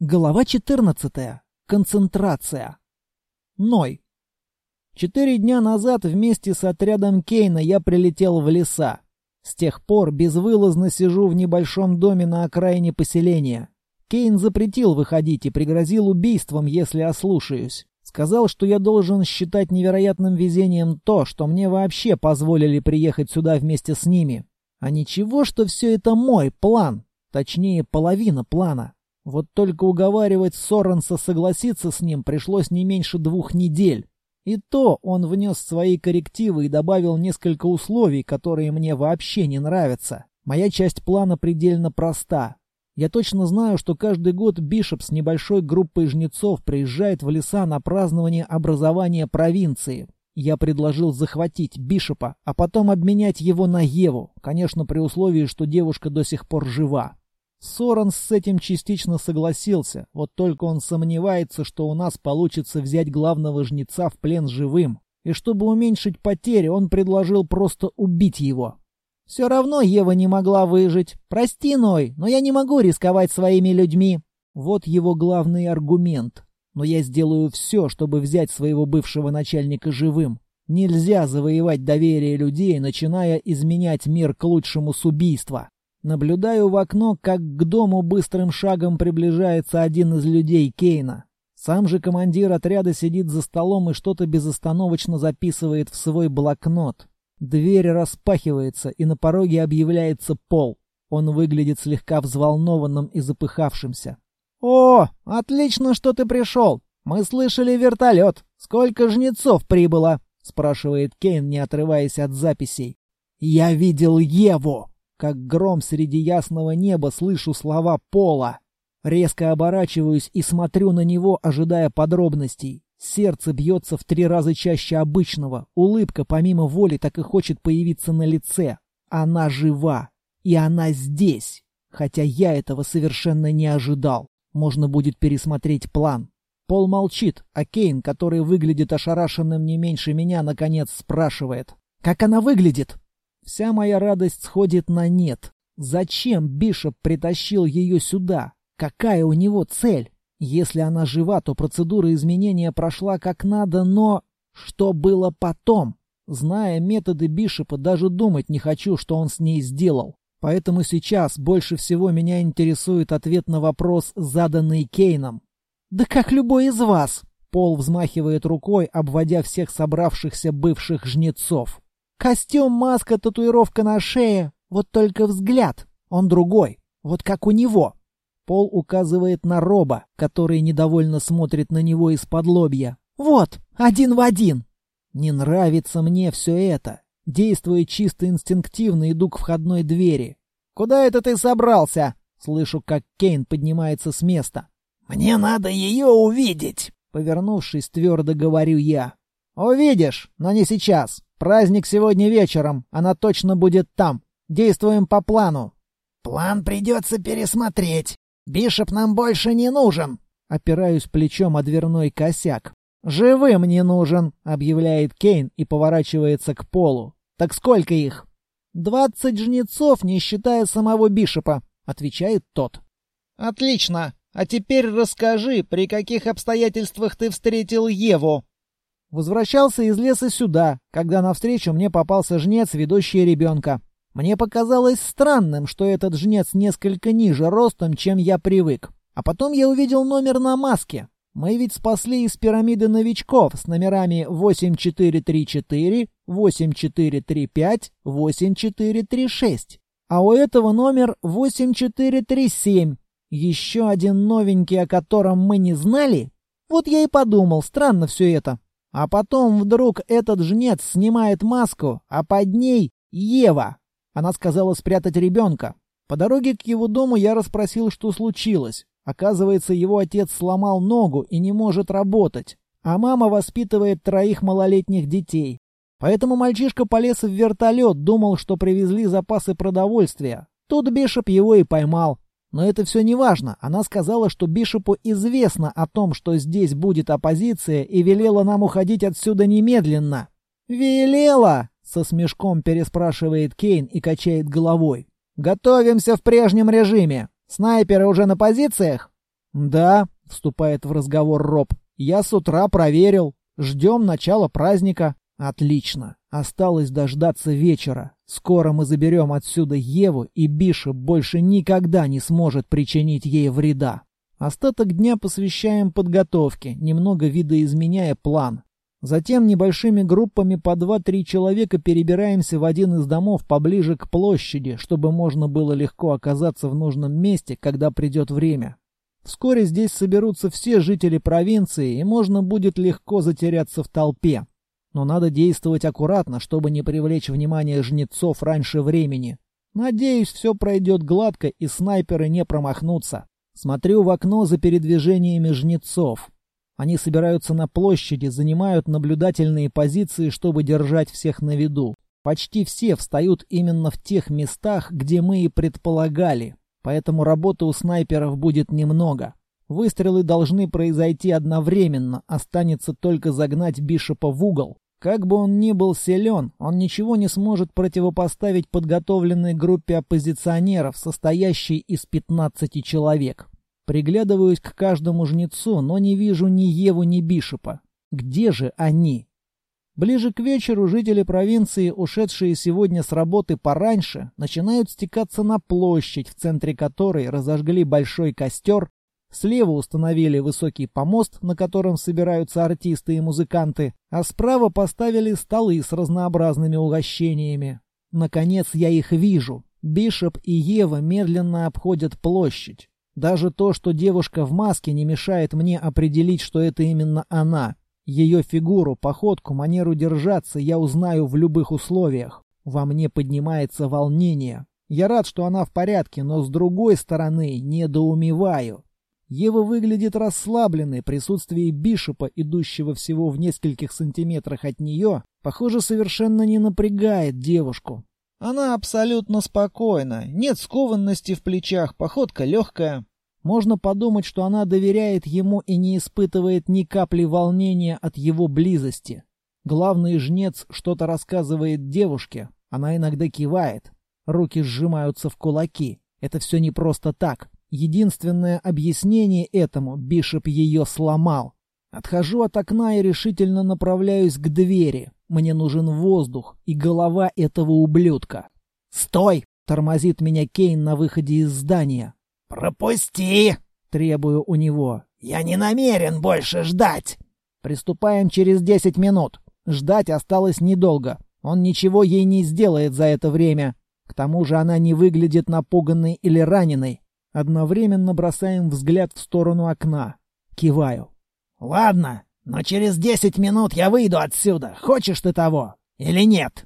Глава 14. Концентрация. Ной. Четыре дня назад вместе с отрядом Кейна я прилетел в леса. С тех пор безвылазно сижу в небольшом доме на окраине поселения. Кейн запретил выходить и пригрозил убийством, если ослушаюсь. Сказал, что я должен считать невероятным везением то, что мне вообще позволили приехать сюда вместе с ними. А ничего, что все это мой план. Точнее, половина плана. Вот только уговаривать Соренса согласиться с ним пришлось не меньше двух недель. И то он внес свои коррективы и добавил несколько условий, которые мне вообще не нравятся. Моя часть плана предельно проста. Я точно знаю, что каждый год Бишоп с небольшой группой жнецов приезжает в леса на празднование образования провинции. Я предложил захватить Бишопа, а потом обменять его на Еву, конечно, при условии, что девушка до сих пор жива. Соренс с этим частично согласился, вот только он сомневается, что у нас получится взять главного жнеца в плен живым. И чтобы уменьшить потери, он предложил просто убить его. «Все равно Ева не могла выжить. Прости, Ной, но я не могу рисковать своими людьми». Вот его главный аргумент. Но я сделаю все, чтобы взять своего бывшего начальника живым. Нельзя завоевать доверие людей, начиная изменять мир к лучшему с убийства. Наблюдаю в окно, как к дому быстрым шагом приближается один из людей Кейна. Сам же командир отряда сидит за столом и что-то безостановочно записывает в свой блокнот. Дверь распахивается, и на пороге объявляется Пол. Он выглядит слегка взволнованным и запыхавшимся. «О, отлично, что ты пришел! Мы слышали вертолет. Сколько жнецов прибыло?» — спрашивает Кейн, не отрываясь от записей. «Я видел Еву!» Как гром среди ясного неба слышу слова Пола. Резко оборачиваюсь и смотрю на него, ожидая подробностей. Сердце бьется в три раза чаще обычного. Улыбка помимо воли так и хочет появиться на лице. Она жива. И она здесь. Хотя я этого совершенно не ожидал. Можно будет пересмотреть план. Пол молчит, а Кейн, который выглядит ошарашенным не меньше меня, наконец спрашивает. «Как она выглядит?» Вся моя радость сходит на нет. Зачем Бишоп притащил ее сюда? Какая у него цель? Если она жива, то процедура изменения прошла как надо, но... Что было потом? Зная методы Бишопа, даже думать не хочу, что он с ней сделал. Поэтому сейчас больше всего меня интересует ответ на вопрос, заданный Кейном. «Да как любой из вас!» Пол взмахивает рукой, обводя всех собравшихся бывших жнецов. Костюм, маска, татуировка на шее. Вот только взгляд. Он другой. Вот как у него. Пол указывает на Роба, который недовольно смотрит на него из-под лобья. Вот, один в один. Не нравится мне все это. Действуя чисто инстинктивно, иду к входной двери. «Куда это ты собрался?» Слышу, как Кейн поднимается с места. «Мне надо ее увидеть!» Повернувшись, твердо говорю я. «Увидишь, но не сейчас. Праздник сегодня вечером. Она точно будет там. Действуем по плану». «План придется пересмотреть. Бишоп нам больше не нужен». Опираюсь плечом о дверной косяк. «Живым не нужен», — объявляет Кейн и поворачивается к полу. «Так сколько их?» «Двадцать жнецов, не считая самого Бишопа», — отвечает тот. «Отлично. А теперь расскажи, при каких обстоятельствах ты встретил Еву?» Возвращался из леса сюда, когда навстречу мне попался жнец, ведущий ребенка. Мне показалось странным, что этот жнец несколько ниже ростом, чем я привык. А потом я увидел номер на маске. Мы ведь спасли из пирамиды новичков с номерами 8434, 8435, 8436. А у этого номер 8437. Еще один новенький, о котором мы не знали? Вот я и подумал, странно все это. А потом вдруг этот жнец снимает маску, а под ней Ева. Она сказала спрятать ребенка. По дороге к его дому я расспросил, что случилось. Оказывается, его отец сломал ногу и не может работать, а мама воспитывает троих малолетних детей. Поэтому мальчишка полез в вертолет, думал, что привезли запасы продовольствия. Тут Бишоп его и поймал. Но это все не важно. Она сказала, что Бишопу известно о том, что здесь будет оппозиция, и велела нам уходить отсюда немедленно. «Велела!» — со смешком переспрашивает Кейн и качает головой. «Готовимся в прежнем режиме. Снайперы уже на позициях?» «Да», — вступает в разговор Роб, — «я с утра проверил. Ждем начала праздника». «Отлично. Осталось дождаться вечера. Скоро мы заберем отсюда Еву, и Бишоп больше никогда не сможет причинить ей вреда». Остаток дня посвящаем подготовке, немного видоизменяя план. Затем небольшими группами по 2-3 человека перебираемся в один из домов поближе к площади, чтобы можно было легко оказаться в нужном месте, когда придет время. Вскоре здесь соберутся все жители провинции, и можно будет легко затеряться в толпе. Но надо действовать аккуратно, чтобы не привлечь внимание жнецов раньше времени. Надеюсь, все пройдет гладко, и снайперы не промахнутся. Смотрю в окно за передвижениями жнецов. Они собираются на площади, занимают наблюдательные позиции, чтобы держать всех на виду. Почти все встают именно в тех местах, где мы и предполагали, поэтому работы у снайперов будет немного. Выстрелы должны произойти одновременно, останется только загнать Бишопа в угол. Как бы он ни был силен, он ничего не сможет противопоставить подготовленной группе оппозиционеров, состоящей из 15 человек. Приглядываюсь к каждому жнецу, но не вижу ни Еву, ни Бишопа. Где же они? Ближе к вечеру жители провинции, ушедшие сегодня с работы пораньше, начинают стекаться на площадь, в центре которой разожгли большой костер, слева установили высокий помост, на котором собираются артисты и музыканты, а справа поставили столы с разнообразными угощениями. Наконец я их вижу. Бишоп и Ева медленно обходят площадь. Даже то, что девушка в маске, не мешает мне определить, что это именно она. Ее фигуру, походку, манеру держаться я узнаю в любых условиях. Во мне поднимается волнение. Я рад, что она в порядке, но с другой стороны недоумеваю. Ева выглядит расслабленной, присутствие Бишопа, идущего всего в нескольких сантиметрах от нее, похоже, совершенно не напрягает девушку. Она абсолютно спокойна, нет скованности в плечах, походка легкая. Можно подумать, что она доверяет ему и не испытывает ни капли волнения от его близости. Главный жнец что-то рассказывает девушке, она иногда кивает. Руки сжимаются в кулаки. Это все не просто так. Единственное объяснение этому — Бишоп ее сломал. Отхожу от окна и решительно направляюсь к двери. Мне нужен воздух и голова этого ублюдка. «Стой!» — тормозит меня Кейн на выходе из здания. «Пропусти!» — требую у него. «Я не намерен больше ждать!» «Приступаем через десять минут. Ждать осталось недолго. Он ничего ей не сделает за это время. К тому же она не выглядит напуганной или раненой. Одновременно бросаем взгляд в сторону окна. Киваю. «Ладно, но через десять минут я выйду отсюда. Хочешь ты того или нет?»